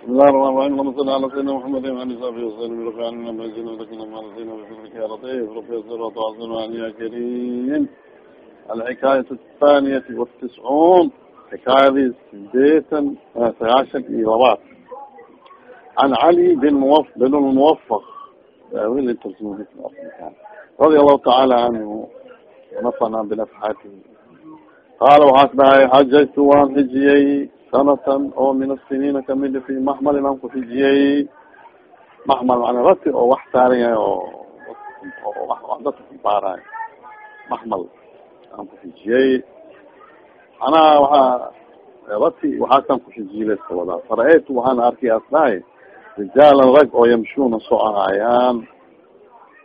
بسم الله الرحمن الرحيم اللهم صل على سيدنا محمد وعلى صحبه وسلم رفعنا ما زلنا ذكرنا ما نسينا بفضلك يا لطيف رفع الصراط وعزنا يا كريم الحكاية الثانية والتسعون حكاية سديتا سعاشا إيرابات عن علي بن موفق بن الموفق وين ترجمه رضي الله تعالى عنه ونفعنا بنفحاته قال وحسبها حججت وان sanatan oo min asiniina ka mid fi maxmalin aan kufijiyey maxmal mana rati oo wax saaran yahay oo dadka kubaarayo maxmal aan kufijiyey manaa waaa rati waxaasaan kufijiyilska wadaa fara-aytu waxaan arkay asdahay rijaalan rag oo yamshuuna soo ahaayaan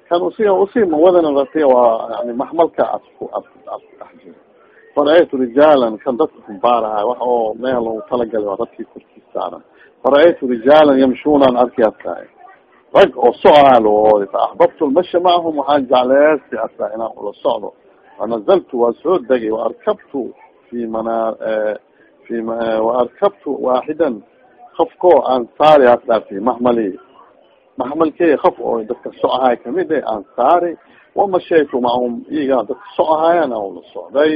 kan usi usi mawadana rati waa yani maxmalka asku as asdexjiro fara-aytu rijaalan kan dadka kumbaarahay wax oo meel lagu talagalay waa dadkii korkiis saaran fara-aytu rijaalan yamshuunaan arkiaskahay rag oo socaha laoodi fa axbabtu lmasha macahum waxaan jecleesti asaa inaan ula socdo. Fanazaltu waa soo degay waarkabtu fi mana fi waarkabtu waaxidan kafko aan saari asdaa fi maxmali maxmalkey kaf oo dadka socahay ka mid e aan saari. Wamashaytu macahum iga dadka socahayan aan ula socday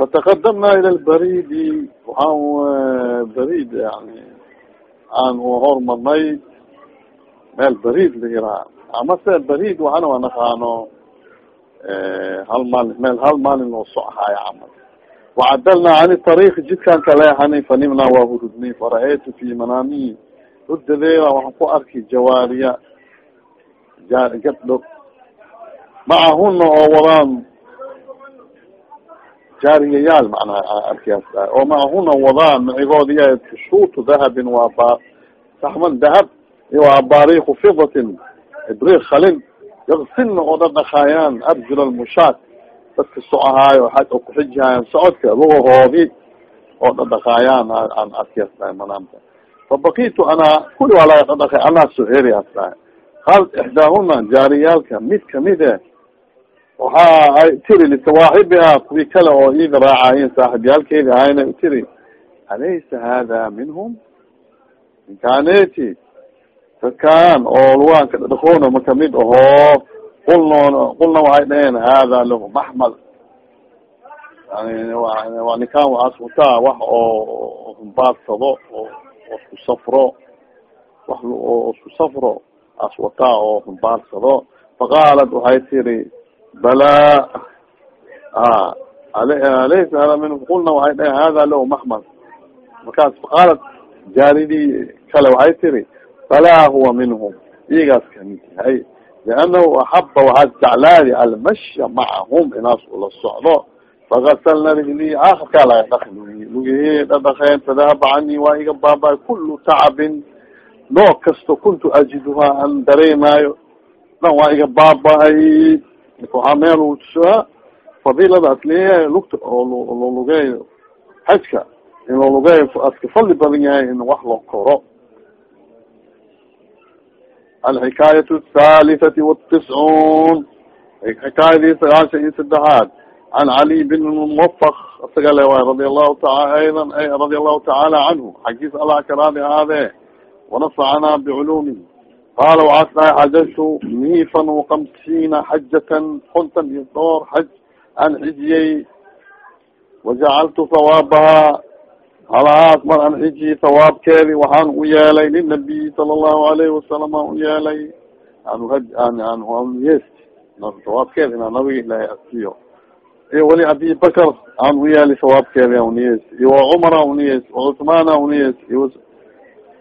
fatakadamna ila lbaridi waxaan barid yani aan hormarnay meel barid la yiraa amase barid waxana waa naqaano hal maalin meel hal maalin loo sochaayo camal wacadalna cani tariiki jidkaan kaleexani fanimna waa hurudnay fara-aytu fi manaami hurdadeeda waxaan ku arki jawaariya gabdho macahuna oo wadaan jaariyayaal macnaha arkiyaas oo macahuna wadaan macigoodiya shuutu dahabin waa ba saxman dahab iyo abaariku fidatin ibriik khalin yaksilna oo dhadhakaayaan arjul lmushaat dadka socahaayo oo kuxijihaayan socodka lugahoodi oo dhadhakaayaan aan arkiyaas dahay manaamka fabakitu anaa kuli waa laga dhadhakay anaa soo heriyaas dahay qaalat ixdaahuna jaariyaalka mid ka mid e waxa ay tiri lisawaaxibiha kuwi kale oo iida raacayen saaxibyaalkeedi ahayna tiri alaysa hada minhum? Inkaneti dadkaan oo lugaanka dhadhakoona ma ka mid ahoo qulno qulna waxay dhaheen hada lahu maxmal. Yani waa ninkaan waxaas wataa wax oo humbaadsado oo isku safro wax oo isku safro as wataa oo humbaadsado faqaalat waxay tiri bala a alaysa hada minhum qulna waxay dhahen hada lahu maxmal markaas faqaalat jaaridii kale waxay tiri bala huwa minhum iyagaas ka mid yahay lianahu axaba waxaad jeclaadi almashya macahum inaas ula socdo fagasalna rijlii aakirkaa laga dhaki lugihi dhadhakeen fadahaba canii waa iga baaba kulu tacabin nooc kasto kuntu ajiduha an dareemaayo dhan waa iga baaba-ay waxaa meel tusaa fadiiladaas leeyahay lugta oo lugeeyo xajka in loo lugeeyo aska fadli badan yahay in wax loo koro. Alxikaayat athalithati watiscuun xikaayadii sagaashan iyo saddexaad. Can cali bin muwafaq isaga le waay radi allahu taa ayda radi allahu tacaala canhu xaggiis allah karaadi ahaadee wanafacana biculuumihi qala waxaas dhahay xajajtu miifan وakamsiina xajatan kontan iyo door xaj aan xijiyey wajacaltu hawaabaha halahaas mar aan xijiyey hawaabkeedi waxaan u yeelay linabiy sala allahu alayhi wasalam aan u yeelay yes hawaabkeedi inaa nabiga ilahay asiyo iyo wali abi bakr aan u yeelay hawaabkeedi aniyes iyo wacumar aniyes wacuثmaan aniyes iyo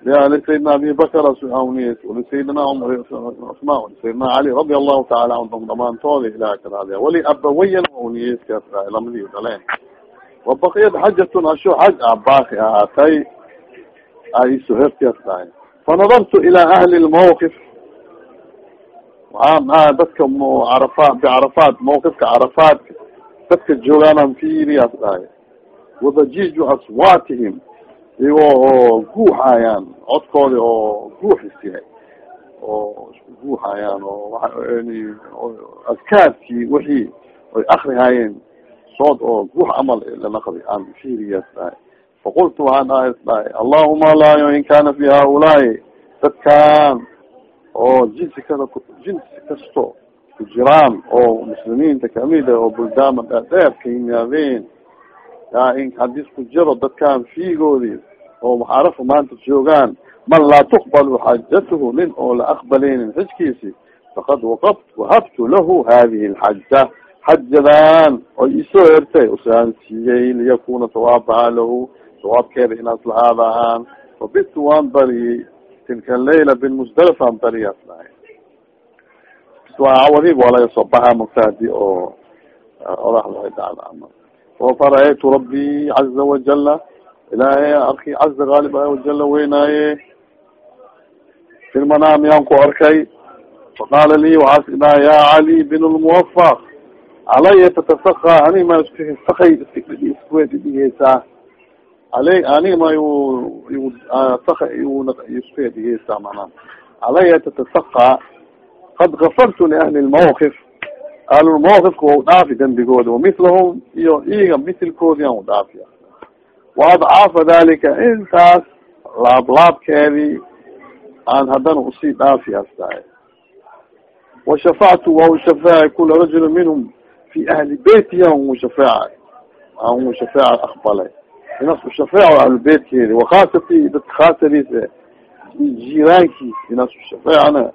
sayidina abi bakr awniye sayidina cumar cusman cali radi allahu taala anhum dhamaantooda ilaha karaade wali abawayan awniyeskaas lamadi dhaleen wabaqiyad xajatun asho xaj ah baaqi ahaatay ay suhertias dhahay fanadartu ilaa ahli lmawqif waxaa maaa dadka carafaat bicarafaat mawqifka carafaadka dadka joogaanaan fiiriyaas dhahay wadajiju aswaatihim iyagoo oo guuxayaan codkoodi oo guuxis yahay oo isku guuxayaan oo adkaarkii wixii oy akrihaayeen sood oo guux camal lanaqdi aan fiiriyaas dhahay faqultu waxaan dhahay allahuma laa in kana fi haulaai dadkan oo jinsi kada jinsi kasto ku jiraan oo muslimiinta kamida oo buldaama dheerdheer ka yimaadeen yaa in hadis ku jiro dadkan fiigoodi oo maxaarafa maanta joogaan man laa tuqbalu xajatuhu nin oo la aqbaleynin xijkiisi faqad waqaft wahabtu lahu hadihi lxaja xajadan oy isoo hertay usaan siiyey liyakuna sawaabaha lahu sawaabkeeda inaas lahaada ahaan wabitu waan bari tilka layla binmusdalifaan bariyaas dhahay awadiib waa laga soo baxa magta haddii oo oraxda ay dhacda ama. Fara-aytu rabbi caza wajala ilaahay arki caza gaalib ah wajala weynaaye. Fi lmanaam yaan ku arkay. Faqaala li waxaas idhaha ya cali bin lmuwafaq calaya tatasaka ani ma iskusakay iskuedhigeysaa ale ani ma saka isku edhigeysaa manaa calaya tatasaka qad gafartu liahli lmawqif ahlulmawqifka wa u dhaafi dembigooda wamitlahum iyo iga mitilkoodi an u dhaafiya waadcaafa dalika intaas laablaabkeedii aan haddana u sii dhaafi astahay washafactu waa u kula rajuli minhum fi ahli beyti an ushafeecay an u shafeeca aqbalay inas ushafeeco ahlubeytkeedi wakhaasati dadka khaasadiisa jiraankiis inas ushafeecana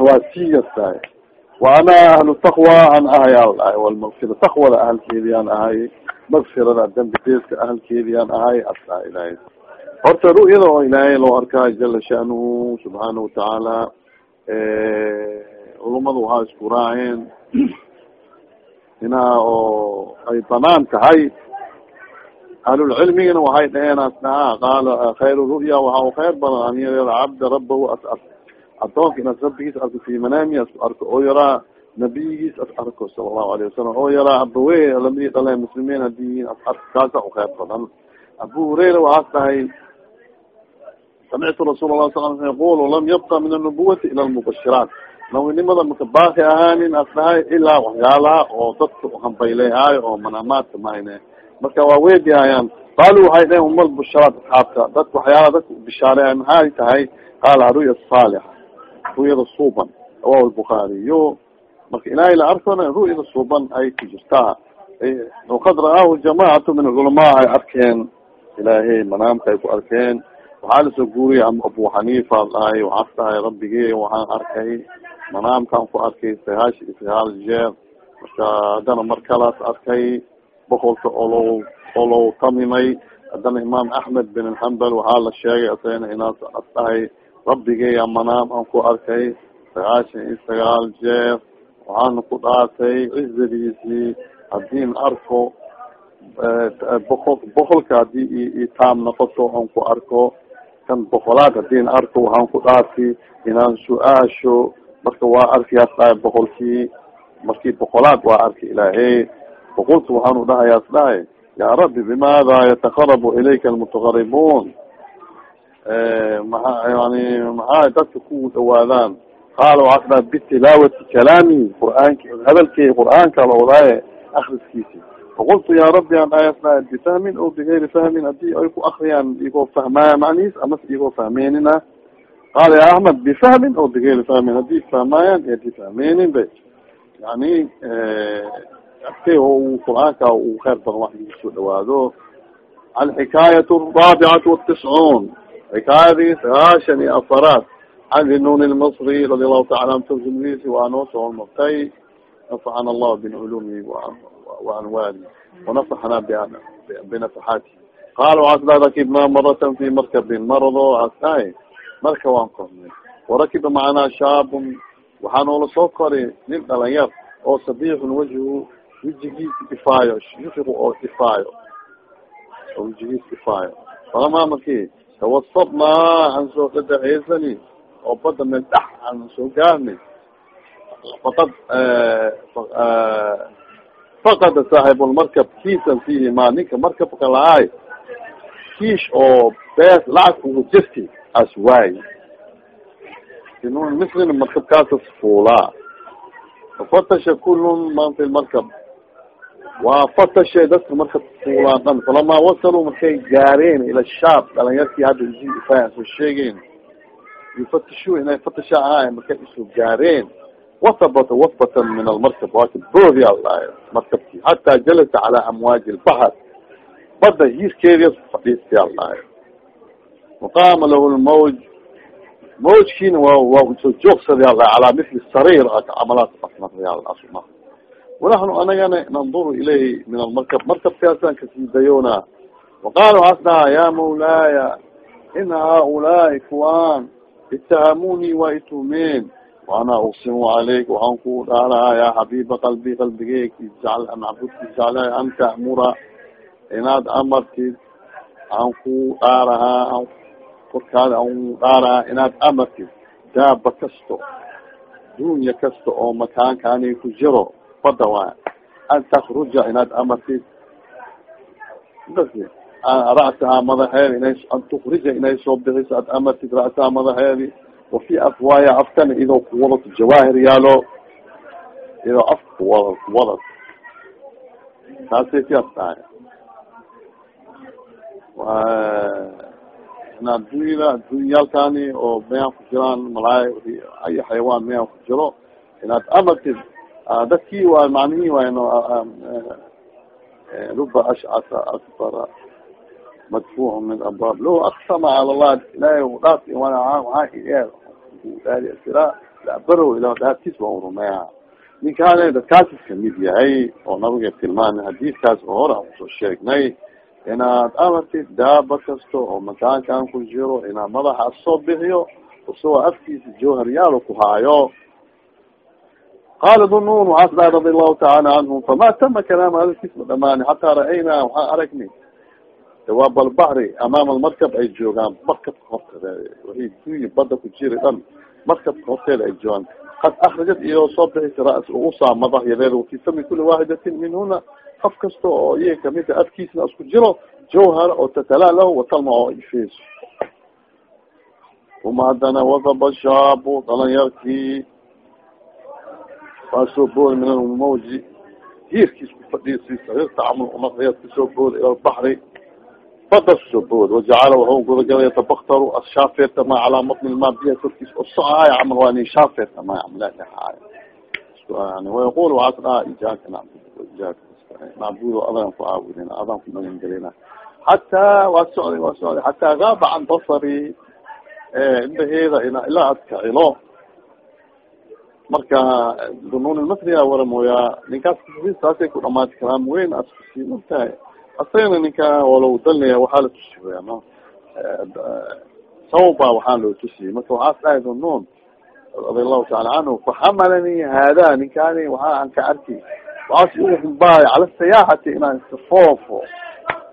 waa sii astahay wa ana ahlu taqwa an ahay al walmagfira taqwada ahalkeedi aan ahay magfirada dambi deeska ahalkeedi aan ahay astaha ilahay horta ru'yada oo ilaahay loo arkaayo jala sha'nuhu subxaanahu watacaala culumadu waxaa isku raaceen inaa oo ay bannaan tahay. Ahlulcilmigana waxay dhaheen asnaha qaala khayru ru'ya waxa u khayr badan an yareera cabda rabahu as adoonka inaad rabbigiis arko fi manaami arko oo yaraa nabiyigiis as arko sala allahu alayhi wasalam oo yaraa abawe lamidi dhale muslimiin haddii as arko kaasa u khayr badan. Abu hurayra waxaas dhahay samictu rasuul lah sal l yaqul lam yabqa min anubuwati ila lmubashiraat nawinimada maka baaki ahaanin as dhahay ilaa waxyaalaha oo dadka hambaylehaayo oo manamaadka mahayne marka waa weedihaayaan qaali waxay dhaheen uma busharaat asxaabka dadka waxyaala dadka bishaareeya maxay tahay? Qaala ruya saalixa ru'yada suuban. Rawahu lbukhaariyo marka ilaahay la arkona ru'yada suuban ay ku jirtaa waqad ra'aahu jamaacatu min alculamaa ay arkeen. Ilaahay manaamka ay ku arkeen. Waxaa la soo guuriyay abu xaniifa dhahay waxaas dhahay rabbigey waxaan arkay manaamkaan ku arkay sagaash iyo sagaal jeer. Marka haddana mar kalaas arkay boqolka olow olow tamimay. Haddana imaam axmed bin xambal waxaa la sheegay asagana inaas as dhahay rabbigeya manaam aan ku arkay sagaashan iyo sagaal jeer waxaana ku dhaartay cizadiisii hadiin arko boqol boqolka haddii itaam noqoto aan ku arko kan boqolaad hadiin arko waxaan ku dhaarti inaan su'aasho marka waa arkiyaas dhahay boqolkii markii boqolaad waa arki ilaahay. Boqolka waxaanu dhahayaas dhahay yaa rabbi bimaada yataqarabu ilayka almutaqaribuun maa yani maxaa dadka ku dhawaadaan qaala waxaas dhahay bitilaawati kalaami qur'aanki hadalkey qur'aanka lawdaaye akriskiisi faqultu ya rabbi dhahayaas dhahay bifahmin o bigayri fahmin haddii ay ku akriyaan igoo fahmaya macnihiis amas igoo fahmeenina qaala ya axmed bifahmin o bigayri fahmin haddii fahmaayaan haddii fahmeenin ba yani askey oo qur'aanka u khayr badan wax lagu soo dhawaado alxikaayat araabicatu watiscuun xikaayadii sagaashan iyo afaraad can dinun lmasri radi allahu taala an turjumdiisi waa noo soo hormartay nafacana allahu biculumihi waanwaali wanafaxna binafaxaati qaala rakibnaa maratan fi markabin marado asahay marka waan kornay warakiba macanaa shaabun waxaa noola soo koray nin dhalinyar oo sabixun wajhu wijigiisa ifaayo yufiqu oo ifaayo oo wijigiisa ifaayo falamaa markii tawasabnaa aan soo dhadaceysani oo bada meel dhax aan soo gaarnay. Faqad faqada saaxibulmarkab kiisan fiihi ma ninka markabka lahaay kiish oo bees lacag ugu jirti as waayi mislina markabkaasas fuulaa fafatasha kulun man fi lmarkab waa fatashe dadka marka fuulaan dhan. Falamaa wasaluu markay gaareen ila shaab dhalinyartii hadda soo sheegeyn yufatishu inay fatasha ahaay markay isu gaareen wasabata wasbatan min almarkab waaka boodi alahay markabki hataa jalasa calaa amwaaji lbahr bada hiirkeedi fadhiistay alahay waqaama lahu lmawj mawjkiina wa waa u soo joogsaday ala calaa mili sariir camalaat asma wanaxnu anagana nanduru ilayhi min almarkab markabkaasaan ka sii dayoona waqaala waxaas dhahaa ya mawlaaya ina haaulaai kuwaan itahamuni waa itumeen waana uqsimu calayk waxaan ku dhaarahaa ya xabiiba qalbi qalbigeeg isjacl macbudka isjacla an ta'mura inaad amartid aan ku dhaarahaa korkaada aan dhaarahaa inaad amartid daaba kasto dunya kasta oo makaankaani ku jiro fada waay an takruja inaad amartid ra'sahaa madaxeedi ina an tukrija inay soo bixiso ad amartid ra'sahaa madaxeedi wafi afwaaya afkana idoo kuwadato jawaahir yaalo idoo afka kuwada kuwadato taasay siyaas tahay inaad dunyada dunyaalkani oo meyan ku jiraan malaay ay xayawaan meyan ku jiro inaad amartid dadkii waa macnihi wayno ruba ashcasa asfara madfuuc min abwaab lo aksama cala llah ilahay dhaaf waaa baro ila dhaaftiis waa urumeya ninkaana dadkaasi ka mid yahay oo nabiga tilmaamay hadiiskaas oo hore aan ku soo sheegnay inaad amartid daaba kasto oo makaankan ku jiro inaad madaxa soo bixiyo usagoo afkiisa jawharyaalo ku haayo qala dunun waxaas dhahay radi allahu taala canhum fama tama kalaam hadalkiis ma dhamaani hataa ra'ayna waxaan aragni dawaab albahri amaama almarkab ay joogaan markabka horteeda waay dunya bada ku jiri dhan markabka horteeda ay joogaan. Kad akrajat iyadoo soo bixisa ras usaa madaxyadeeda wafi sami kuli waaxidatin minhuna af kasta oo iyaga kamida afkiisna isku jiro jawhara oo tatalaa lahu watalma oo ifeeso uma haddana wadaba shaabu dhalinyarkii waa soo boodi min almawji hiirkiis ku fadhiisi sarirta camal unaqdaya ka soo boodi ila lbaxri bada ku soo boodi wajacala waxu gudagalay yatabaktaru ashaafeertama calaa matni lma biya korkiis osocaaya camal waa nin shaafeertama camal yani wayaqul waxaas dhaha ijaaka nacbud ijaaka nacbudo adaan ku caabudina adaan ku magangelina hataa waa socday waa socday hataa gaaba can basari indaheeda ilaa adkacilo marka dunuun masriya waramooya ninkaas saasay ku dhamaati karaan weyn as ku sii martahay asagana ninka walow dalnaya waxaa la tusiya no? Sawba waxaa loo tusiyay marka waxaas dhahay dunuun radia allahu taala canhu faxamalani hada ninkani waxaa aan ka arki waxaas igu humbaay cala sayaaxati inaan iska foofo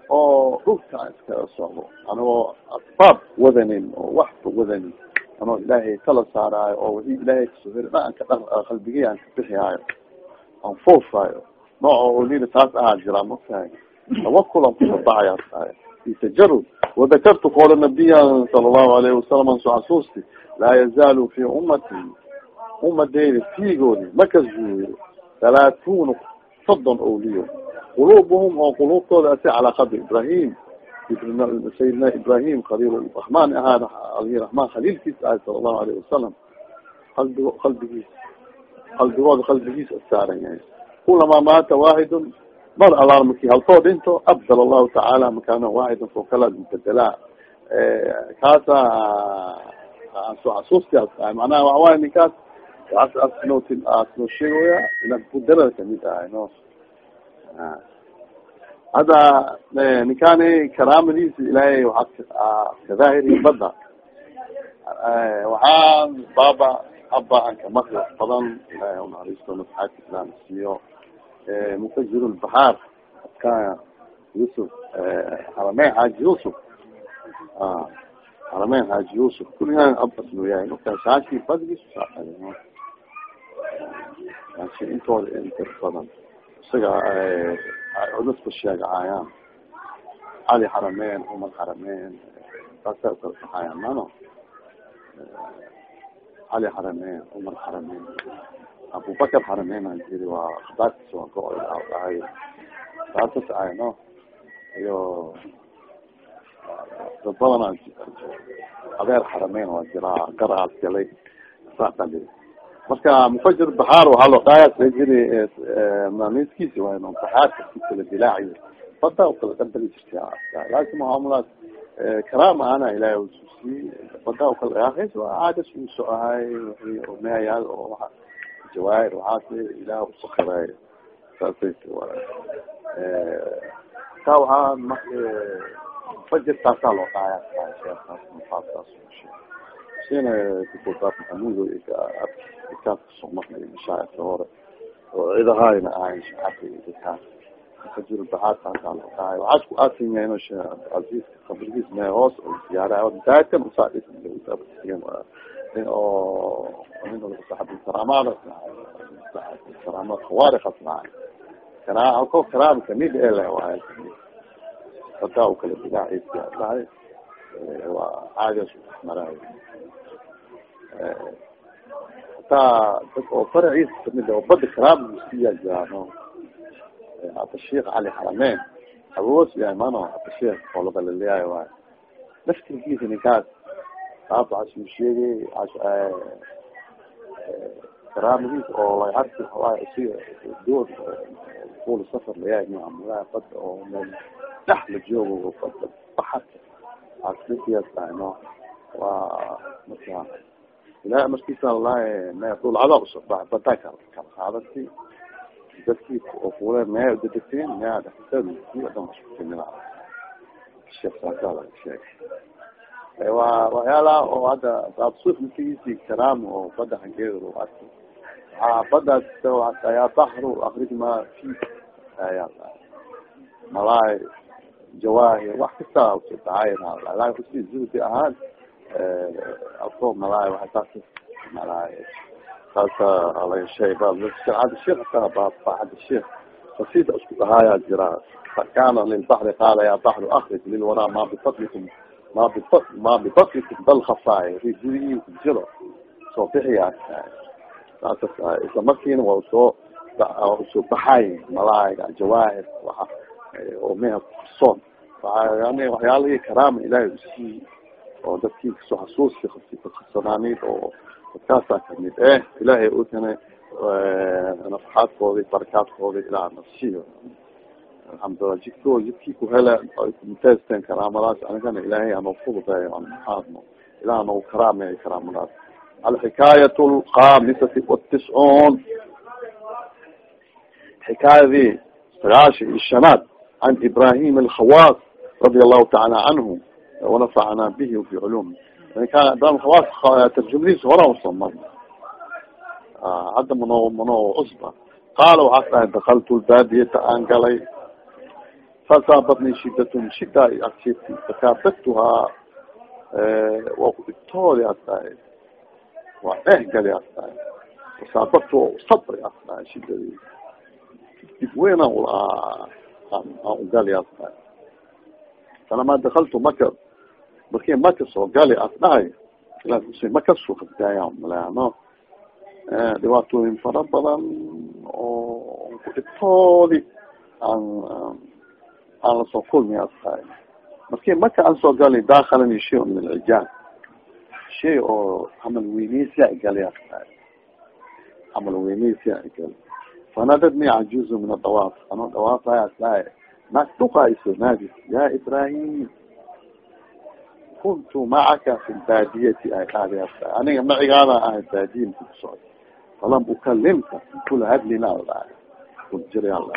oo dhulka iskaga socdo anigoo asbaab wadanin oo waxba wadanin anoo ilaahay tala saaraayo oo wixii ilaahay ka soo heri dhan anka dha qalbigay aan ka bixihaayo aan foofaayo nooca olida taas ahaa jiraa mafahay tawakul aan kusabaxayaa tahay fi tajarud wadakartu qoola nabiya sala allahu alayhi wasalam an soo xasuusti laa yazaalu fi ummati umadeyda fiigoodi maka zuuyo halaatuna soddon owliyo qulubuhum oo qulubtooda asi calaa ibrahim sayidina ibrahim khaliil raxmaan ahaa raxmaan khaliilkiisa ahay sala allahu alayhi wasalam qalbi qalbigiis qalbigooda qalbigiis asaaran yahay kulamaa maata waaxidun mar alaal marki haltoo dhinto abdal allahu tacaala makaana waaxidan foo kala bedelaa kaasa soo xasuustiaas tahay macnaha waxawaaya ninkaas. Asno asnoo sheegaya inaad budarada ka mid ahay no. Hadda ninkani karaamadiisa ilaahay waxaa kadaahiri bada waxaan baaba haba an kamakri wax badan ilahay unaxariisto masaxaadka islam siiyo mufajir lbaxaar ka yusuf harameyn xaaji yusuf. Harameyn xaaji yusuf. Kulligaan abasnu yahay. Marka shaashi badgiis shaashi intooda inta badan. Isaga dadka sheegahayaan cali xarameyn umar xarameyn saasa u kala cali xarameyn umar xarameyn abubakar xarameyn jiri waa akhbaarkiisa waan ka dhahay saasas ahay no iyo dad badan adeer xarameyn waa jiraa garaas galay saasali marka mufajir baxaar waxaa loo qaayas jiri mamiskiisi waa inu baxaarka si kala dilaaciyo bada kala dambali jirta laakin mucaamalaad karaama ana ilahay ususiy bada kala dhaqaaqays waa caadas uso ahay wixii omeyaal oo waa jawaahir waxaas ilaah usakiraay saasay ta waxaa mufajir taasaa loo qaaya sina kutotaaf maxamudo dadkaas ka soo marnay mashaayirka hore oo cidahaayna ahayn shacabka dadkaas mufajir baxaar taasaa loo qaaya waxaas ku aasinya ino shee aziz kabrigiis mee hoos oo ziyaara daadkan usaadis oo khawaarikas lahay kara halko karaam ka mid ele waay bada u kala dilaaciisa lahay waa caadias maraay hataa dad oo faraciisa ka mid oo bada karaam siya jiraano hata sheikh cali xarameyn awoos yahay mano hata sheikh oo labalaleeyahay waay laftirkiisa ninkaas taas waxaa suu sheegay karaamadiis oo laarki si dood kul safar layahay muamalaha bada oo meel dhex la joogo bada baxad. Asmasiyaasano waa marka ilahay markiisa lalahay me dulcada u soo ba bada kal kala qaadati. Dadkii oo kule mea udadegteen mea dhexdadamasukumila sheekh saasa laga sheegay waa waxyaalaha oo hadda absuf masigiisi karaam oo bada xangeeda lagu arki aa badaas yaa bahru akrij ma fi aya jawaahir wax kasta tahay usi zuhdi ahaan afko malaay waa saas malaay. Saasa alaga sheeg ad sheekh ata baaxad sheekh. Qasida isku dhahaaya jira. Kana lilbaxri qaala ya baxru akrij lilwaraa ma bifadlikum ma bi ma bibakrikum bal khafaay rijii jiro soo bixiyaa isla markiina waa u soo u soo baxay malaayga jawaahir waa oo meha kukarsoon yani waxyaalihii karaama ilaahay u sii oo dadkii ka soo xasuusi kasanaanid oo dadkaasaa ka mid eh ilaahay utana nafaxaadkoodi barakaadkoodi ilaa nafsiyo alxamdulillah jidko jidkii kuhela ay kumutaysteen karaamadaas anigana ilaahay anoo fududeeyo an maxaadno ilaah nagu karaameeyo karaamadaas. Alxikaayat alkhamisati watiscuun xikaayadii sagaasha iyo shanaad can ibrahim alkhawas radia allahu tacaala canhu wanafacana bihi fi culum kan ibrahim khawas tarjumadiisa horaa u soo marna hadda mano mano cusba. Qaala waxaas dhahay dakaltu lbaadiyata aan galay fasaabatni shidatun shida agsiti fakaabadtuhaa waa ku dhibtoodi as dhahay waa dheh gali as dhahay fasaabadtu sabri as dhahay shidadi dib weyn aan aan ugali as dhahay falamaa dakaltu maka markii maka soo gali as dhahay maka dhibtoodi aan aan la soo kulmi as dhahay marki maka aan soo gali dakalani shay min alcijaab shay oo camal weyneysia igali as dhahay camal weyneysia igali fanadadni cajuzu min adawaaf anoo dawaafaya as dhahay naag dhuqayso naadis ya ibrahim kuntu macaka fi lbaadiyati ay qaadi as dhahay aniga macigaada ahay baadiya mku kusocda falam ukalimka kula hadlina al dhahay kujira al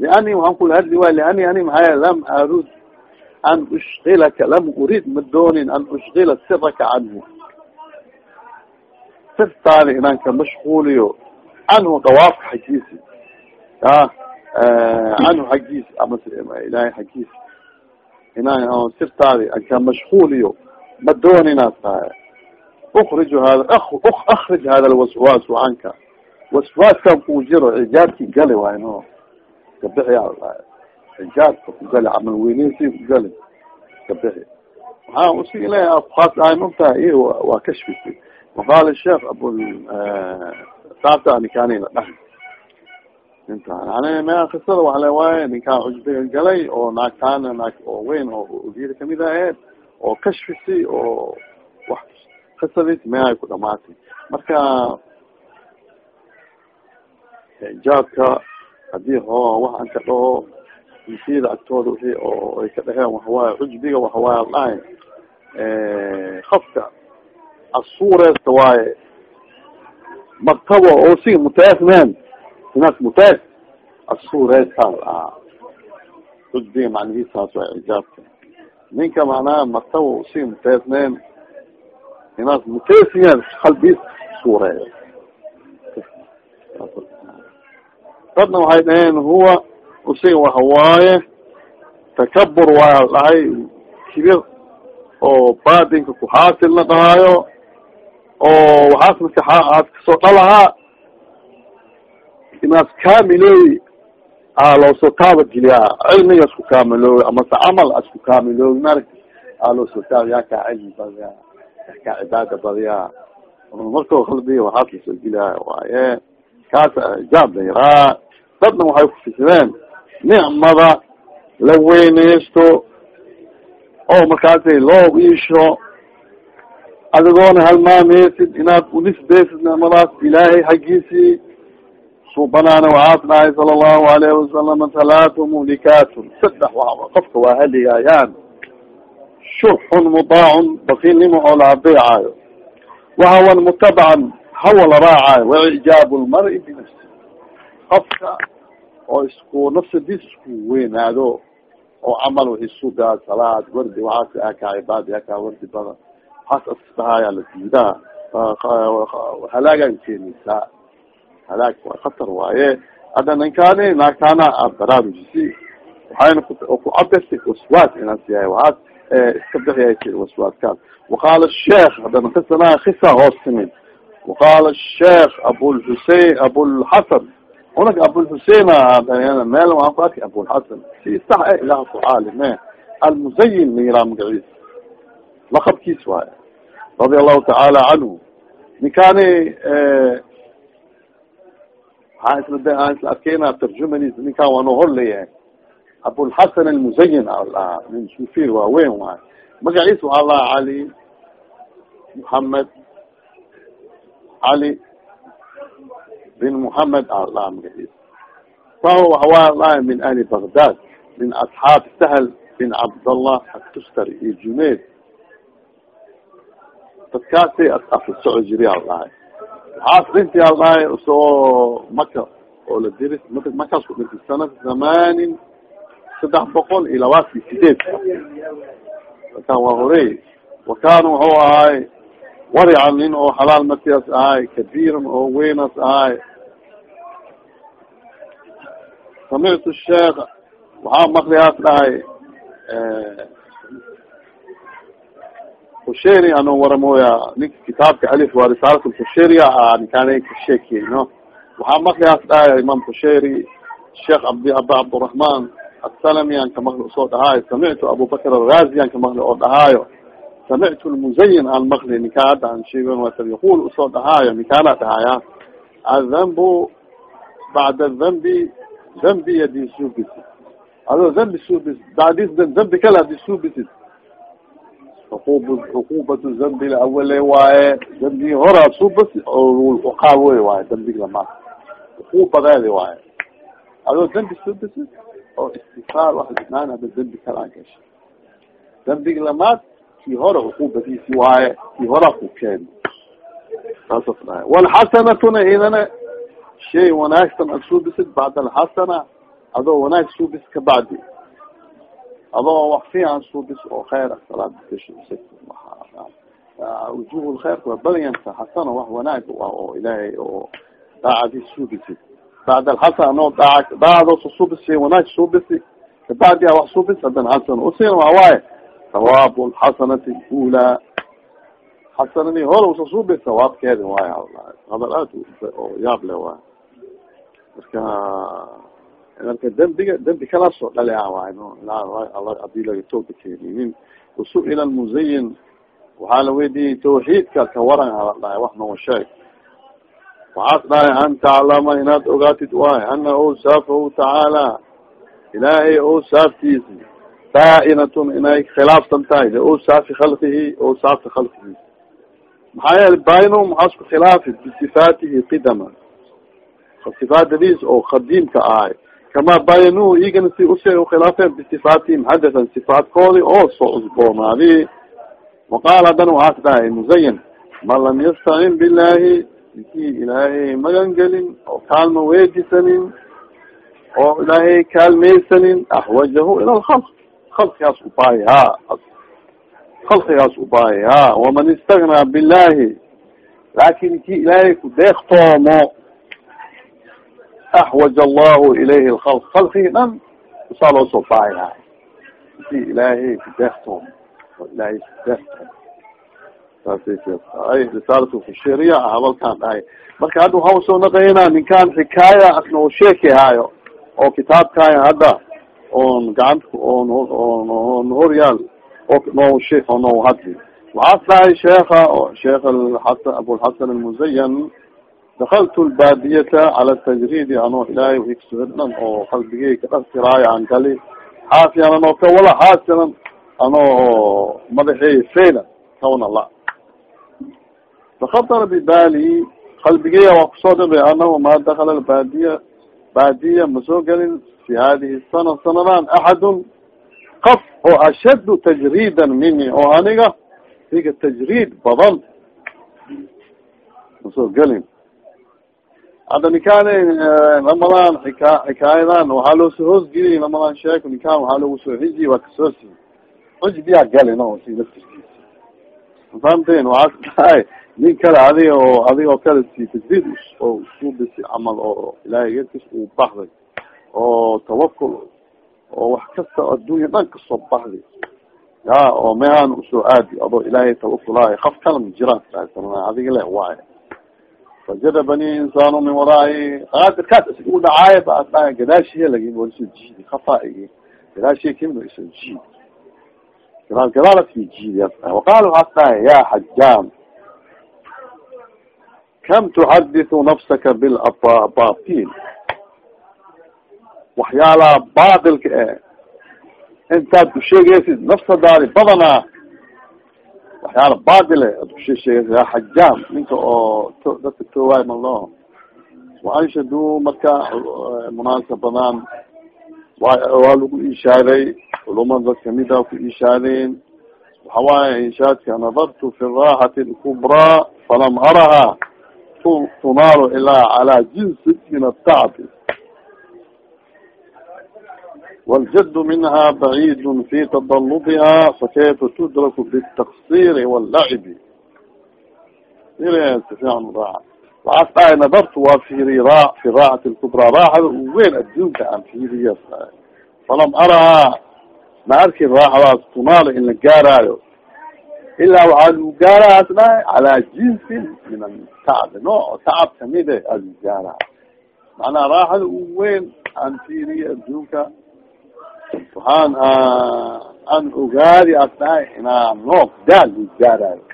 dhahay liani waxaan kula hadli waay liani ani maxaa lam arud an ushkilaka lam urid ma doonin an ushkila siraka canhu sirtaadi inaan ka mashquuliyo canhu dawaafka xaggiisi a canhu xaggiisi ama ilahay xaggiisi inaan sirtaadi an ka mashquuliyo ma dooninaas tahay ukrij hada akrij hada lwaswaasu canka waswaaskan kuu jiro cijaabki gali waay no kabixi xijaabka kugali camal weyneysi kugali kabixi waxaa usi ilahay aas ahay maftaha iyo waa kashfisi waqaala sheekh abu saabta anikani la dhahay inta yani me kisada waxa le waaye ninkaan cujbiga galay oo naagtaana naag oo weyn oo uliyada ka mid aheed oo kashfisi oo wax kisadis meay ku dhamaatay marka jaabka haddii ho wax an ka dhaho msiyada agtooda wixii oo ay ka dhaheen waxawaaye cujbiga waxawaaye dhahay kafka asuureesta waaye martabo oo si mutaasmen inaas mutaas asuureestaa ah cujbiga macnihiisaas waa ijaabka ninka macnaha martabo si mutaasmen inaas mutaasiyan qalbiis suureeyo dadna waxay dhaheen huwa usiga waxawaaye takabur waa dhahay kibir oo baadinka kuxaasil la dhahaayo oo waxaas maskaxa aad ka soo dhalahaa inaas kaamilooy aa loosoo taabadgeliyaa cilmiga asku kaamilooy amase camal asku kaamilooy marka aa loosoo taab yaa kaa cilmi badiyaa yaa kaa cibaada badiyaa. Marko qalbiga waxaas la soo geliyaa waaye kaas ijaab la yaraa dadna waxay kufisideen nicmada la weyneysto oo markaasay loo iisho. Adigoona halmaameysid inaad unisbeysid nicmadaas ilaahay xaggiisii. Suubanaana waxaas dhahay sala allahu alayhi wasalam halaatu mulikatun saddex wa qofka waa haligaayaan shurxun mudaacun bakiilnimo oo la adeecaayo wahawan mutabacan hawa la raacaayo. Waicjaabu lmari binafsi qofka oo isku nafsadiis isku weynaado oo camal wisugaa salaad wardi waxaas akaa cibaadi akaa wardi badan. Waxaas asdahaya la diidaa halaagan keenaysaa halaag waa khatar waaye. Hadda ninkaani naagtaana aad baraarujisi waxayna ku cabirtay waswaas inaas yahay. Waxaas iska bixiyay tir waswaaskaas waqaala sheekh haddana kisana kisa hoos timid waqaala sheekh abulxusein abulxasan unaka abulxusein meel waan ku arkay abulxasan si sax e ilaah ku caalime almuzayin la yiraa magaciis lakabkiis waaye radia allahu tacaala canhu ninkaani waxaan isla aan isla arkeyna tarjumadiis ninkaan waa noo hor leeyahay abulxasan almuzayin alahaa nin suufir waaweyn waayo magaciis waxaa laha cali muhamed cali bin muhamed alaha magaciis fahu waxawaa laha min ahli bagdad min asxaab sahl bin cabdallah atustari iyo junayd dadkaasay afla soco jiri al dhahay waxaas dhinti al dhahay isagoo maka oo la diri makaas ku dhintay sanad zamaanin saddex boqol iyo labaatan sideed markaan waa horey wakana wuxuu ahay warican nin oo xalaal matias ahay kabiiran oo weynas ahay samictu sheekh waxaa makliaas dhahay kusheri ano waramooya ninka kitaabka alif waa risaalat kusheria ninkaan kasheekeyno waxaa makliaas dhahay imam kusheri sheekh abdi aba cabdiraحman asalami an ka makli u soo dhahaayo samictu abubakr arazi an ka makli oo dhahaayo samictu lmuzayin an makli ninkaa hadda an sheegen waa yaqul u soo dhahaayo ninkaana dhahaya adhanbu bacda dhanbi dhanbi haddii suubisid adoo dhanbi suubisid bacdis dhanbi kale haddii suubisid uqub cuqubat dhanbi laawale waaye dambigi hora suubas uqaawoy waaye dambigi lamaad uqubadeedi waaye adoo dambi suubisid oo istifaar wamaan ada dambi kalaan gasha dambigi lamaad kii hore cuqubadiisi waaye kii horaa ku keeni saasas walxasanatuna idana shay wanaagsan ad suubisid bacda alxasana adoo wanaag suubis ka bacdi adoo wax fiican suubis oo khayr salaad wujuh lkhayrka waa badanyanta xasana wax wanaag ah oo ilaahay oo daacadii suubisid bacd alxasan anoo daa daacadoosa suubisi wanaag suubisi kabacdi a wax suubis hadan xasan usina waa waaye sawaab lxasanati ula xasanadii hore usa suubis sawaabkeedi waaye hadal aad oo yaab le waaye marka marka dembiga dembi kalaasoo dhale a waay haddii laga tooba keeninin wasu'ila lmuzayin waxaa la weydiiyey tawxiidka ka waran hala dhahay wax noo sheeg. Waxaas dhahay an taclama inaad ogaatid waay ana awsaafahu tacaala ilaahay awsaaftiisi baa-inatun inay khilaafsan tahay liawsaafi khalqihi awsaafta khalqigiisa maxaa yeele baaino maxaa khilaafi bisifaatihi qidama sifaatadiis oo qadiimka ahay. Kama bayanuhu igana si usi ukhilaafeen bisifaatihim hadathan sifaatkoodi oo soo cusboonaadi waqaal haddana waxaas dhahay muzayan man lam yastacin billahi inkii ilaahay magan gelin oo kaalma weedisanin oo ilaahay kaalmaysanin axwajahu ila lkhalq khalqigaas ubaahi ha. Khalqigaas ubaahi ha. Waman istagnaa billahi laakin inkii ilaahay ku deektoomo axwaj allahu ilayhi lkhalq khalqigi dhan usaa loo soo baahi ha inkii ilaahay ku deektoomo oo ilaahay ku deektoomo saasay risaalatu fusheeriya ah hadalkaan dhahay marka hadda waxaa u soo naqaynaa ninkaan xikaaya asna u sheeki haayo oo kitaabkaayo hadda oon gacanta on horyaal oo noo hadli waxaas dhahay sheeka sheekh asan abulxasan almuzayan dakaltu lbaadiyata cala tajriidi ano ilaahay wixii oo qalbigey kadhastiraayo aan gali xaafiyan anoo ka wala xaasinan anoo madaxeey fayla kawana la fakatara bibali qalbigeya waa ku soo dhabe anahu ma dakala lbaadiya baadiya ma soo gelin fi hadihi sana sanadan axadun qaf oo ashaddu tajriidan mini oo aniga iga tajriid badan ma soo gelin hadda ninkaan ramadan xika xikaayadan waxaa loo soo hoosgeliy ramadan sheeko ninkaan waxaa loogu soo xiji waa ka soo si xujbiyaa galin o si laftirkiisa. Mafahamteen waxaas tahay nin kale adiga oo adiga oo kale si tajriid oo usubisi camal oo ilaahay yarkiis uu baxday oo tawakul oo wax kasta addunya dhan ka soo baxday. Ya oo mehaan u soo aadi adoo ilaahay tawakulaay kaf kala ma jiraan adiga le waay fajada bani insaanu min waraayi qaadirkaas isgu dhacaaya ba as dhahay gadaashiya lagin waa isoo jiidi kafaaigi gadaashiya kimid isoo jiidi gadaal gadaal askii jiidi as dhahay waqaala waxaas dhahay xajaam kam tuxaditu nafsaka bilabatil waxyaalaha baatilka e intaad kusheegaysid nafsadaadi badanaa waxyaala baatile ad kusheesheegaysid ya xajaam ninka oo dadka toowaay malo waanshadu marka munaasabadan wa waa lagu ishaaday culumada dad kamida ku ishaadeen waxawaaye inshaadka nadartu fi raaxati lkubraa falam araha tunaalu ilaa calaa jinsi min atacbi واljد minha bعيd في تdلبha fakayfa تdرk bالتqصيr والlacb waxaas dhahay nadartu waa fiiriy fi raaxat الكبرى raaxada u weyn adduunka aan fiiriya falam arahaa ma arki raaxadaas tunaalo in la gaaraayo ilaa waxaa lagu gaaraas dhahay calaa jinsin min atacb nooc tacab kamide aa lagu gaaraha macnaha raaxada u weyn aan fiiriya adduunka waxaan an ogaadi ad dhahay inaa noob daal gaarayo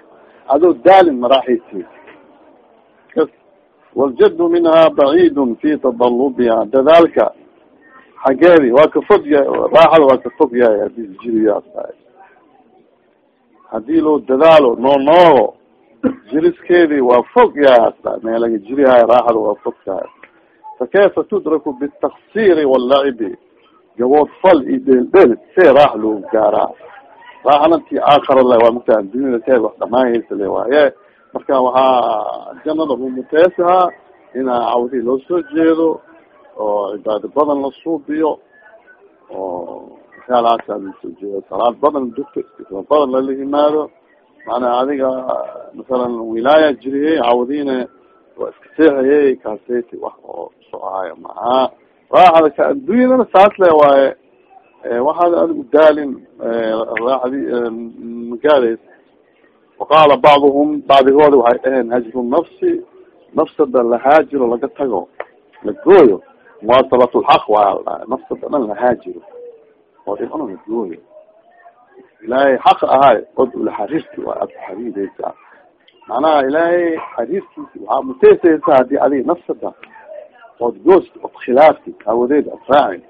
adoo daalin maraxisi kas waljadu minhaa baciidun fi tadalubiha dadaalka xageedi waa ka fog yahay raaxada waa ka fog yahay haddii jiriyo ad dhahay haddii loo dadaalo noonoogo jiriskeedi waa fog yahay ad dhahay meelaga raaxada waa fog tahay fakayfa tudraku bitaksiri wallacibi gabood fal iyo dheel see raax loogu gaaraa raaxnanti aakhara le waa mata addunyada see wax dhamaanhaysa le waaye marka waxaa janada rumuteesahaa inaa cawdii loo soo jeedo oo cibaado badan la suubiyo oo waxyaalahaasa loo soo jeedo salaad badan dugto istikra badan lala yimaado macnaa adiga masalan wilaaya jiriye cawdiina waa iska seexaye kaaseti wax oo socohayo maha raaxada ka addunyadana saas le waaye waxaad adigu daalin raaxadi magaadays waqaala bacduhum bacdigoodi waxay dhaheen hajru nafsi nafsada lahaajiro laga tago la gooyo. Muwasalat lxaq waaya la dhahay nafsada dhan lahaajiro oo dhibano la gooyo. Ilaahay xaq ahay od ula xariirti waa ad xariireysaa macnaha ilaahay xariirkiisi waxaa mutesaysa haddii adiga nafsada ood goos od khilaafti awadeed ad raaci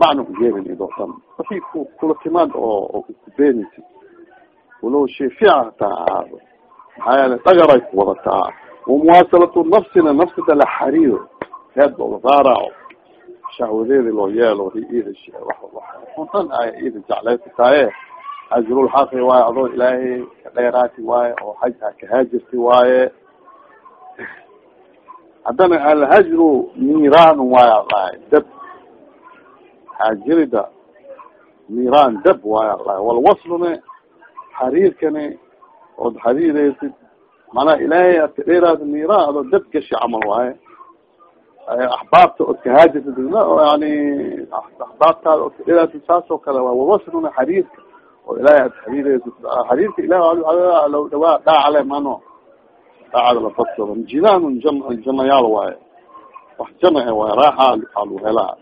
macna kujeedin idootan wixii ku kula timaad oo oo kubeenaysid walow shay fiican hataa ahaado maxaa yeele dhagaray ku wadataa wamuwaasalatu nafsina nafsada la xariiro heed loola raaraaco shahwadeedi loo yeelo ida an ay ida jeclaysataaye ajrulxaqi waaye adoo ilaahay ka dheeraati waaye oo xaj ha kahaajirti waaye haddana alhajru niran waay alahay dab. Haajirida niran dab waay alahay walwaslune xariirkani ood xariireysid manaa ilaahay ad ka dheeraati niran adoo dab gashi camal waaye. Axbaabta od kahaajirtid yani axbaabtaada od ka dheeraatid saas oo kale waay walwasluna xariirka. Oo ilahay ad xariireysid xariirka ilah low dhawaa dhaacale mano daacada labadsado jinaan jam jamayaal waaye wax jamace waaye raaxa alu helaa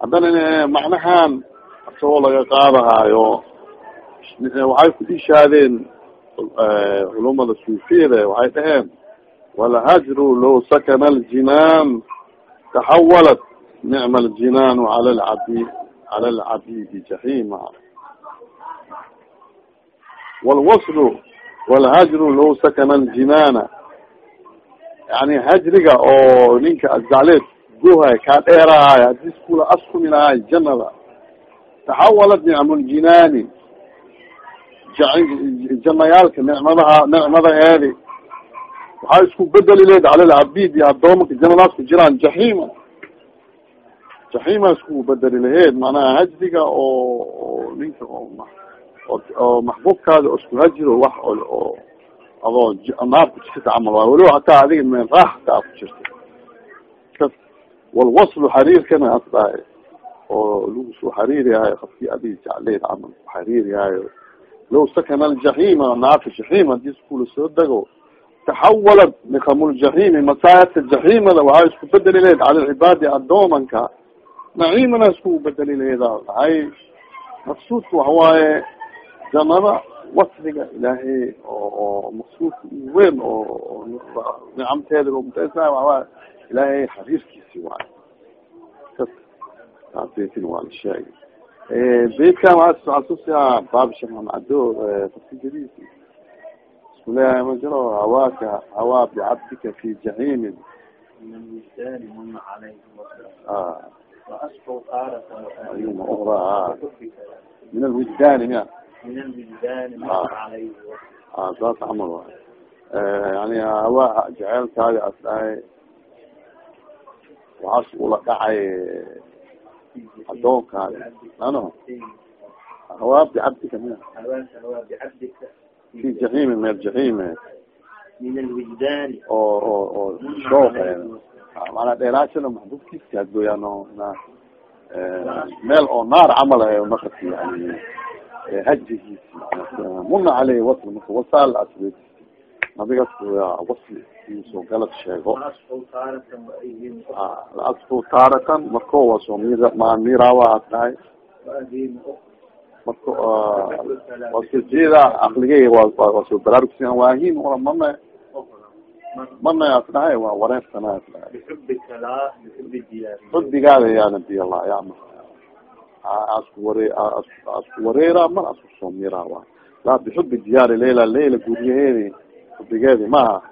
haddana macnahan asagoo laga qaadahaayo waxay ku ishaadeen culumada suufiyada waxay dhaheen walhajru low sakana aljinaan taxawalat nicma aljinaanu cala lcabi cala alcabidi jaxima walwaslu walhajru low sakana aljinaana yani hajriga oo ninka ajacleed gohay kaa dheeraahay haddii iskula askuminahay janada taxawalat nicmu ljinaani janayaalka nicmadaha nicmadaheedi waxaa isku bedeli leed cala lcabid iyo adoomanka janadaas ku jiraan jaxiima jaxiima isku bedeli laheed macnaha hajriga oo ninka oo maxbuubkaada isku hajiro wax oo adoo naar ku jirta camal waay waliba hataa adiga meel raaxka a ku jirta. Kas walwaslu xariirkana as dhahay oo lagu soo xariiriyahayo qafkii adiga jacleyd camal xariiriyahayo low sakana aljaxiima naarka jaxiim haddii iskula soo dego taxawalad nikamuljaxiimi masaayadka jaxiimada waxaa isku bedeli lehed cala lcibaadi adoomanka naciimana isku bedeli leheeda dhahay maqsuudka waxawaaye janada wasliga ilaahay oo maqsuudka weyn oo nicamteeda mutasa waxawaay ilaahay xariirkiisi waay kas taastin waa la sheegay. Beydkan waa xasuusiyaa baab sheekh maxamed cabdo tafsirjadiis isku leeyahay ma jiro hawaaka hawaa bicabdika fi ayuma ukra min alwijdaani miya saas camal waay yani hawa jaceelkaadi as dhahay waxaas ula dhacay adoonkaadi ano hawaa bicabdika miya fi jaxiimi meel jaxiime oo oo oo shooq manaa dheeraashada maxbubkiiska hadgoyaano na meel oo naar camal ah naqadki yani hajrigiisi muna caleyh wasl marka wasaal aswed nabigas wasli soo galad sheego laasfu taaratan marko waso mir ma mirawa as dhahay marka wasjeeda akligey wasoo baraarugsi waahin ora mama mana as dhahay waa wareersana as dhahay xubigaada ya nabiy allah ya asku ware asku wareera mar asku soo mira wa laa bixubi diyaari layla layla guryaheedi xubigeedi maha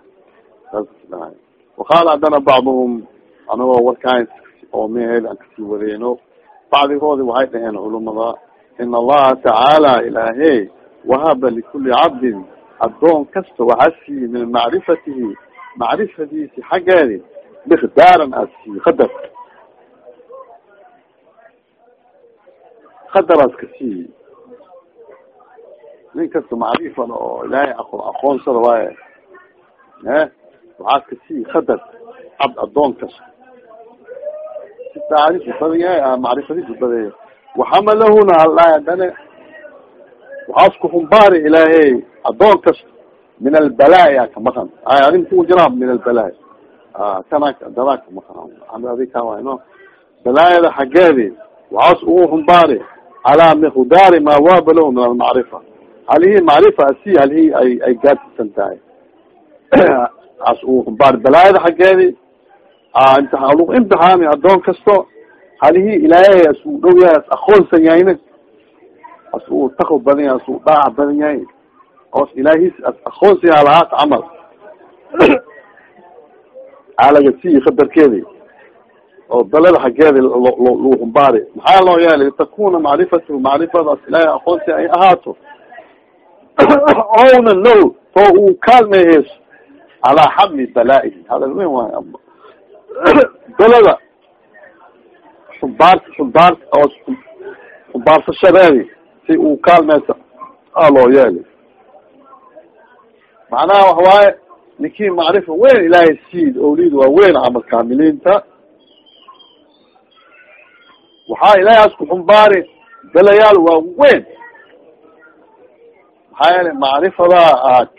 saas dhahay. Waqaala haddana bacduhum anagoo warkaan oo mehel aan ka sii wareeno bacdigoodi waxay dhaheen culimada in allaha tacaala ilaahey wahaba likuli cabdin adoon kasta waxaa siiyey min macrifatihi macrifadiisi xaggeedi mikdaaran aad siiye qadar qadaraas ka siiye nin kasta macrifada oo ilaahay aqo aqoonsada waaye e waxaad ka siiye qadar cabd adoon kasta si taarif badan yahay macrifadiisu badan waxamalahuna haldhahay hadane waxaas ku humbaari ilaahay adoon kasta min albalaaya ka maqan ay arrin ku jiraa min albalaaya kana dadaa ka maqan adi ka waay balaayada xaggeedi waxaas ugu humbaari calaa miqdaari ma waaba lahu min almacrifa halihi macrifa asi halihi ay ay gaadsisan tahay as uu baar balaayada xaggeedi imtiaa lagu imtixaami adoon kasto halihi ilaahay as uu dhow yahay as aqoonsan yahayna as uu takw badan yahay as uu dhaac badan yahay oos ilaahis as aqoonsan yaha lahaat camal alaga siyi khadarkeedi oo dalada xaggeeda lagu humbaari maxaa loo yeelay? Takuna macrifatu macrifadaas ilaahay aqoonsi ay ahaato. Owna no to uu kaalmeeheyso calaa xami balaa'ihi. Hadal weyn waay dalada xumbaar xumbaar oo xumbaarsashadeedi si uu kaalmeysa a loo yeelay. Macnaha waxawaaye ninkii macrifa weyn ilaahay siid owlid waa weyn camal kaamiliinta waxaa ilaahaas ku xumbaari dalayaal waa weyn. Maxaa yeele macrifada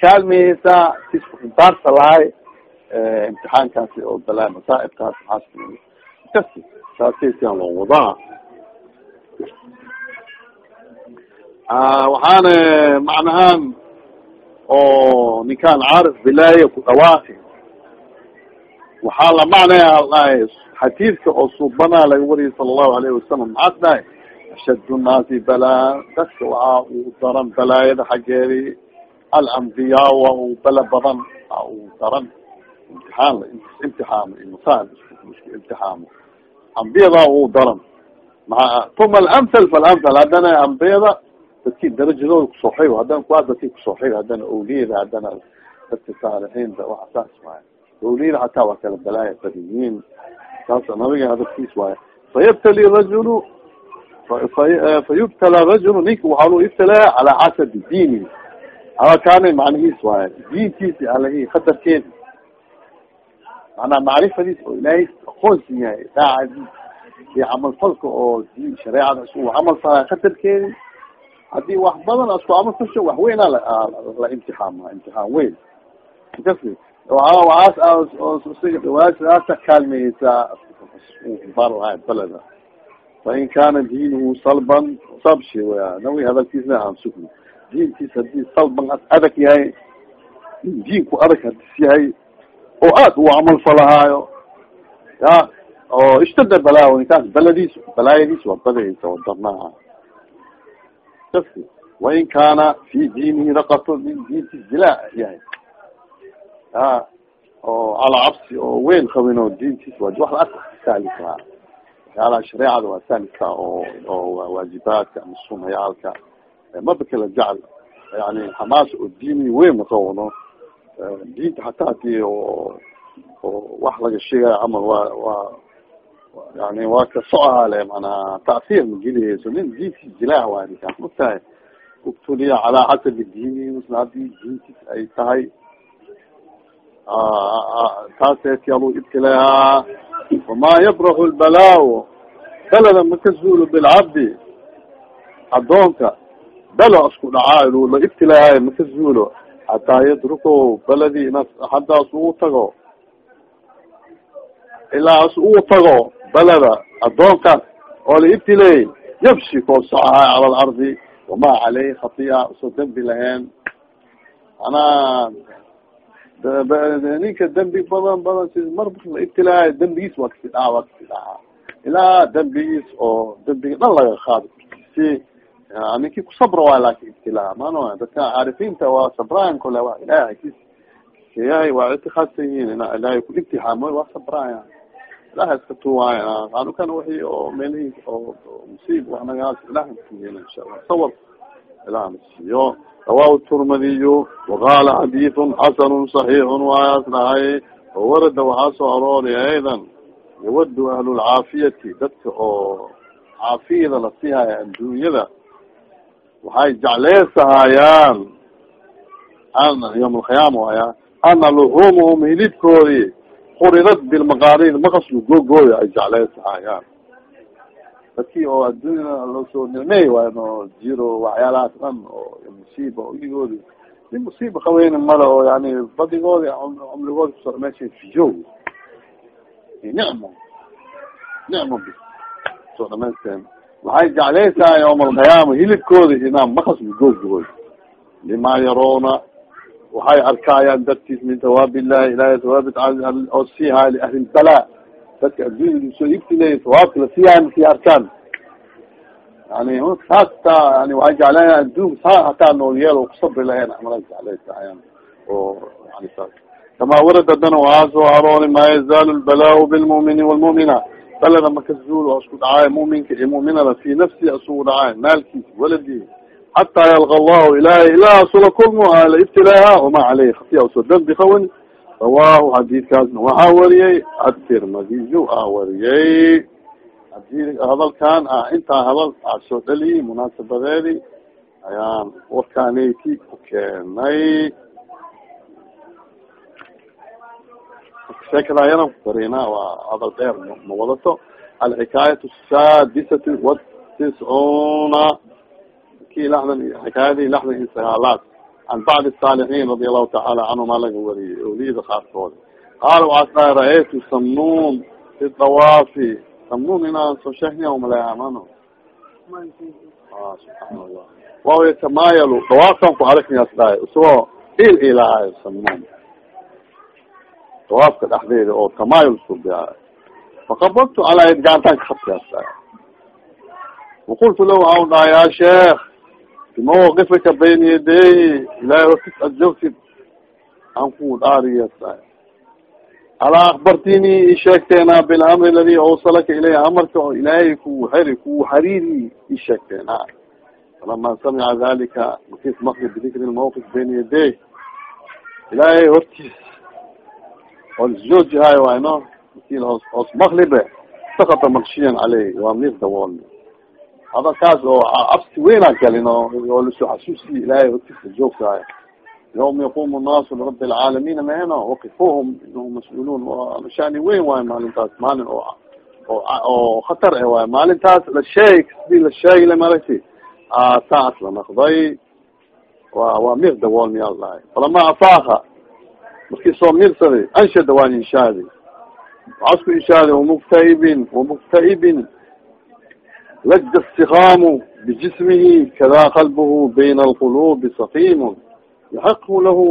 kaalmeysa sis kuxumbaarsa lahay imtixaankaasi oo balaa masaaibkaas maas kasi saasaysian loo wadaa. Waxaana macnahaan oo ninkaan caarif bilaaya ku dhawaaqi waxaa la macnaya dhahay xadiidka oo suubanaa laga wariyay sala allahu alayhi wasalam maxaas dhahay ashad nnaasi balaa. Dadka waxaa uu daran balaayada xaggeedi alambiyaa waa uu bala badan a uu daran. Imtixaan imtixaamo masaal isku imtixaamo ambiyada uu daran. Maa uma alamthal falamthal. Haddana ambiyada dadki darajadooda ku soo xigo haddana kuwaas dadki ku soo xigo haddana awliyada haddana dadka saalixiinta waxa saas awliyada hataa waa kala balaaya badiyiin saas nabiga hadalkiis waay fayabtali rajulu fayubtala rajulu ninka waxaa lu ibtalaa calaa xasabi diini aa kaana macnihiis waay diintiisi alahi qadarkeedi manaa macrifadiis oo ilaahay aqoonsi yahay daacadiis iyo camalfalka oo shareecada isu camal falay qadarkeedi haddii wax badan asku camal fasho wax weyna la imtixaama imtixaan weyn bar lahay baleda fain kana diinuhu salban sabshi waya nawi hadalkiisna aan sugno diintiis haddii salban adag yahay diinku adag hadis yahay oo aad uu camal falahaayo ya oo ishtada balaa ninkaas baladiis balaayadiis waa badaysa oo darnaaha kasi wain kana fi diinihi raqato diintiis dilaa yahay a oo ala cabsi oo weyn qabin oo diintiis waa wax la saalika waxyaalaha shareecada waa saalika oo oo waajibaadka ama sunayaalka. Maba kala jecel. Yani xamaas oo diini weyn maqawano diinta hataa haddii oo oo wax laga sheegayo camal waa waa yani waa ka socaale manaa ta'siir mageliheyso nin diintiis jilaah waay ninkaas matahay ubtuliya calaa xasabi diini haddii diintiis ay tahay taaseti alu ibtilaaha wama yabraxu lbalaa balada maka zuulo bilcabdi adoonka balo isku dhacaayo la ibtilaahayo maka zuulo hataa yadruko baladi inas hadaas ugu tago. Ilaa as ugu tago balada adoonkaas oo la ibtileey yabshi koo socahay cala alardi wama caleyhi khatiya u soo dembi laheen anaa ninka dembi badan badan si mar la ibtilaayo dembigiis waa kasi dhaca waa kasi dhaca. Ilaa dembigiis oo dembiga dhan laga qaado si ninki kusabra waay laakin ibtilaa mano dadka caarifiinta waa sabraayan kole wa ilahay kis yahay waa ictiqaadsan yihiin ina ilahay ku imtixaamo waa sabraayan. Ilahay iska tuwaay anukan wixii oo meelihii oo musiib wax nagaas ilahay kuyeela insha allah. Sawar ilaha nasiiyo rawahu turmadiyu waqala xadiiثun xasanu صaxiixun waayaas dhahay wawarada waxaa soo aroori aydan yawadu ahlu lcaafiyati dadka oo caafiyada la siihaya adduunyada waxay jecleysahayaan ana yawm alqiyaama waya ana luxumuhum hilibkoodi quridad bilmaqaarid maqaslu googooya ay jecleysahayaan dadkii oo adduunya loosoo nicmeey waay no jiro waxyaalahaas dhan oo musiiba igoodi nin musiiba qaweyni male oo yani badigoodi cumrigoodi kuso meesha fijo nicmo nicmo bis soo dhamaysteen waxay jecleysaa yawma alqiyaama hilibkooda inaa makas googooy lima yarawna waxay arkayaan dartiis min hawaab illahi ilahay hawaab oo siihaay liahli lbala dadka addunya soo ibtilay hawaabka la siihaay masii arkaan yani saas yani waxay jeclayan adduunka saa hataa nool yeel oo kusabri lahayn amala jeclaysayan oo yani. Saas kama warad adana waxaa soo aroori ma yazaalu lbalaa bilmumini walmumina. Balada makazuul oo isku dhacaayo muminka iyo muminada fi nafsi isugu dhacaayo maalkiisa waladi. Xataa yalqa allahu ilahay ilaa sula kulmo ala ibtilaaha wama caleyh khatiya u soo dambi qawan rawahu xadiidkaasna waxaa wariyey atirmadiyu aa wariyey. Hadii hadalkan ah intaa hadal aa soo dhaliyey munaasabadeedi ayaan warkaaneti ku keenay. Sheekadaayana barina waa hadal dheer ma wadato. Alxikaayat asaadisati watiscuuna ki laxdan xikaayadii laxdan iyo an bacd saalixiin radi allahu tacaala canhuma laga wariyay awliyada qaarkood qaala waxaas dhahay ra'aytu samnuun fi dawaafi samnuun inaan soo shahya umaleamano subxaana allah waw yatamaayalu dawaafkan ku arknias dhahay isagoo il ilaayo samnuun dawaafka dhexdeeda oo tamaayul subiaay faqabadtu calaa gaantaan ka hadkaas waqultu lahu waxau dhahay ya sheekh bimawqifika bayna yaday ilahay hortis ad joogtid an ku dhaariya alaa akbartini isheegteena bilamri aladi awsalaka ilayh amarka oo ilaahay ku xeri ku xariiri isheegteena falama samica dalika makis maqli bidikri lmawqif bayna yaday ilaahay hortiis oo lisjoojihayo wayno maki os maklibe sakata makshiyan caleyh waa miir dawoolni hadalkaas oo absi weynaa galin oo la soo xasuusiye ilaahay hortiisa joogtahay yawma yaqumu nnaasu lirabi alcaalamiina maheno waqifuhum inahum mas'uuluun shani weyn waayo maalintaas maalin oo oo khatar e waayo maalintaas la sheeg sidii la sheegile maragti saas la naqday wa waa miir dawool miyaa dhahay falama afaaka markii soo miirsaday anshada waan inshaadi waxaa isku inshaadi wamuktaibin wamuktaibin lajda istikaamu bijismihi kada qalbuhu bayna alqulubi sakiimun yaxiqu lahu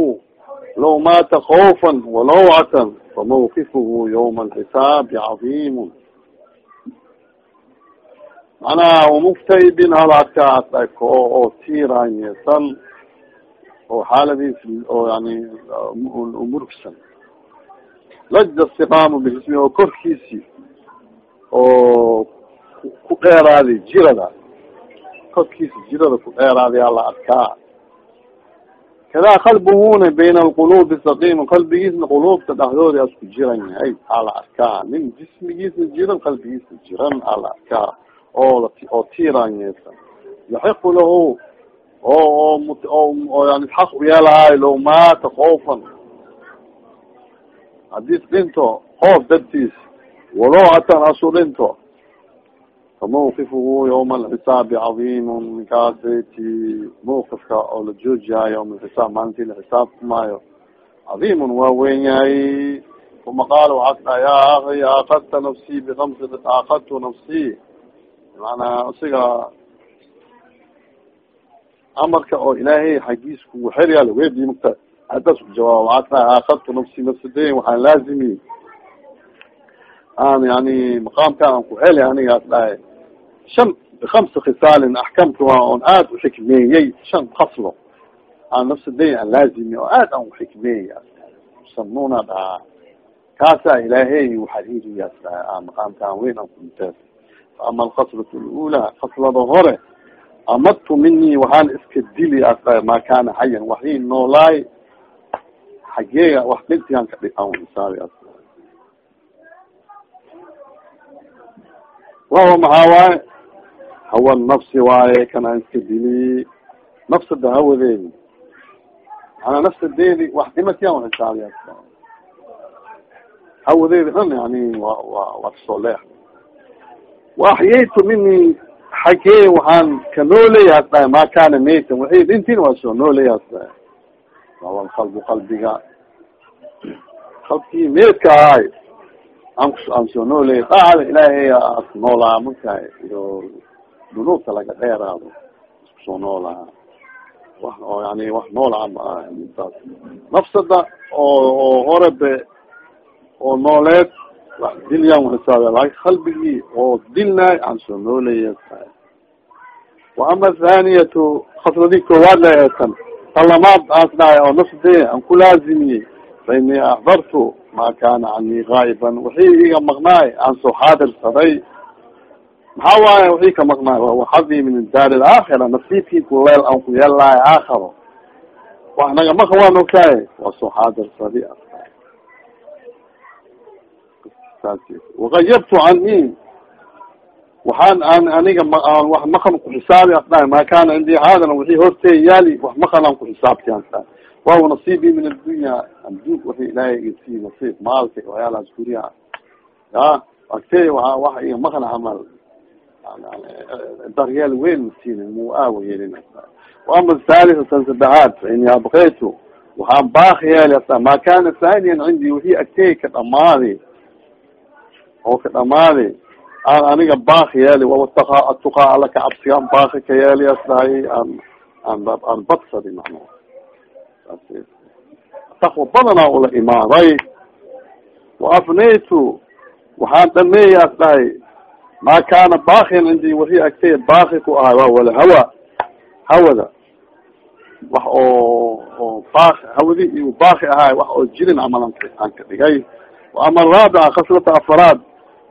law maata kawfa walawcatan famawqifuhu ywma alxisaabi cadiimun macnaha wamuktaibin halaadka oo tiiraanyesan oo xaaladiis oo yani murugsan lajda istikaamu bijismihi oo korkiisi oo ku dheeraaday jirada. Korkiisa jirada ku dheeraaday ala arkaa kadaa qalbuhuna bayna alqulubi saqiim qalbigiisna quluubta dhexdooda asku jiran yahay ala arkaa nin jismigiisna jiran qalbigiisna jiran ala arkaa oo oo tiiranyeysan yaxiqu lahu oo oo yani xaq u yeelahayo law maata koofan hadis dhinto koof dartiis walowatan asu dhinto famawqifuhu ywma alxisaabi cadiimu ninkaasati mawqifka oo la joojihayo ywma alxisaab maalintii la xisaabtamaayo cadiimun waa weyn yahay uma qaala waxaa taa ya aki aakadta nafsii bikamsi aakadtu nafsii maanaa isiga amarka oo ilaahay xagiis kugu xeryaa lawedi mugta hadas ku jawaab waxaa taa aakadtu nafsii nafsadeyn waxaan laazimi aan yani maqaamkan aan ku heli anigaas dhahay shan bikamsi khisaalin axkamka waa on aada uxikmeeyey shan khaslo aan nafsaday aan laazimi oo aad aan uxikmeeyey samnuuna dhahaa kaasaa ilaahay uxariiriyaas dhahay a maqaamkaan weyn aan kuntees ama alkhaslatu lula khaslada hore amadtu mini waxaan iska dili as maa kaana xayan waxii noolaay xageega wax dhintigaan ka dhian hisaabi wawa maxaa waaye hawa nafsi waaye kanaan iska dili nafsada hawadeedi manaa nafsadeedi wax dhimatiyaan wa xisaabiya hawadeedi dhan yani wa wa waa ka soo leex waaxyaytu mini xagee waxaan ka nooleya as dhahay maa kana maytan waxay dhintiin waa soo nooleya as dhahay wawa alqalbu qalbiga qalbkii meedka ahay an aan soo nooley daacada ilaahay noolaa marka iyo dunuubta laga dheeraado isku soo noolaa wax oo yani wax nool cama saas nafsada oo oo hore be oo nooleed wax dilyaan uxisaabya laakin qalbigii oo dilnaay aan soo nooleya wa ama thaniyatu khasladii koowaad laeetan talamaad aas dhahay oo nafsade aan ku laazimiyey fa inii axdartu ma kana canii gaa'iban wixii iga maqnaay aan soo xaadirsaday maxaa waaye wixii ka maqnaay wahuwa xadii min daar alaakhira nasiibkii kuleel aan ku yeelaayo aakharo wax nagama waan ogtahay waa soo xaadirsadi wagayabtu cani waxaan an aniga wax makan kuxisaabi asdhahay ma kana cindi haadana wixii hortey yaali wax makan aan kuxisaabti ansa wahuwa nasiibi min addunya adduunka wixii ilaahay isii nasiib maalka waxyaalahaas guriha ya agtey waa wax iga makan camal daryeel weyn masiina mu aawa yeelin waama thalisa tan saddexaad faini abkaytu waxaan baak yeeli asa ma kana thaniyan cindi wixii agtey ka dhamaadi oo ka dhamaadi aan aniga baak yeeli wawataka atuqaa alla ka cabsigaan baaki ka yeeli asdahay aan aan aan badsadi macna takwa badanaa ula imaaday. Wa afnaytu waxaan dhameeya as dhahay ma kana bakiyan cindi wixii agtay baaki ku ahay waa wala hawa. Hawada. Wax oo oo baki hawadi iyo baaki ahaay wax oo jirin camal aan ka dhigay. Waama araabica khaslata afaraad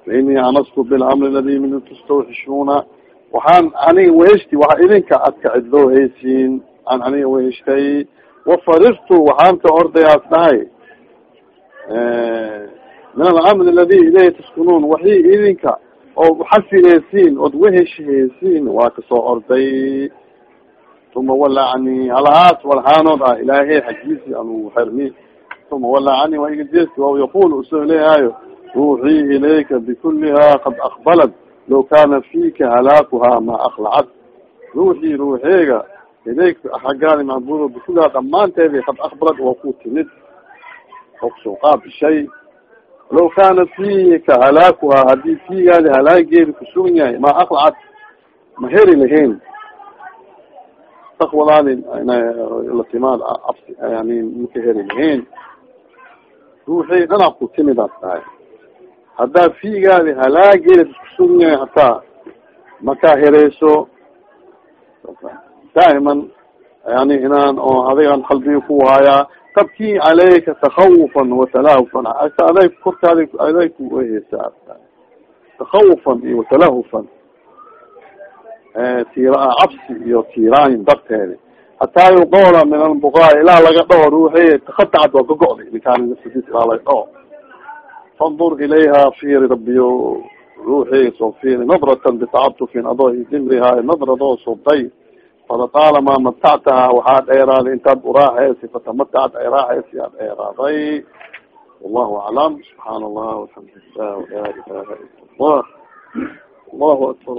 fainii anastu bilamri aladi min tustawxishuuna waxaan aniga weheshti waxa idinka adka cidloo haysiin aan aniga weheshtay wafarirtu waxaan ka ordayaas dhahay min alamri aladi ilayhi taskunuun waxii idinka oo xasileysiin ood weheshiheysiin waa ka soo orday uma walacani halahaas walhaanood ah ilaahay xagiisi anu xermi uma walacani waa iga jeesti wa yaqul u soo leeyahayo ruuxii ilayka bikuliha qad akbalat law kana fika halaakuha ma aklacad ruuxii ruuxeega ilayk xagaani macbudo bikuliha dhamaanteedi qad akbalat waa ku timid oo ku soo qaabishay law kana fika halaakuha haddii fiigaadi halaageedi kusugan yahay ma aklacad ma heri lahayn takwadaadi la timaad yani maka heri lahayn ruuxey dhanaa ku timidaas tahay haddaa fiigaadi halaageedi kusugan yahay hataa makaa hereyso daa'iman yani inaan oo adigan qalbiga ku waayaa tabkii calayka takawufan watalahufan aday korkaadi aday kuheysaa takawufan iyo watalahufan tira cabsi iyo tiiraayin darteedi hataa yuqoola min albuqaa ilaa laga dhaho ruuxey takadacad waa kago'day ninkaan nafsadis ilaa laga dhaho fandur ilayha fiiri rabiyo ruuxey soo fiiri nadratan bitacatufin adoo dimrihaa nadradoo subday falطaalamaa matactaha waxaa dheeraaday intaad uraaxeysa fatamatacad ay raaxeysa ad dheeraaday wallahu aclam subxaan allah walxamdulilah walaa ilaha ila allah allahu akbar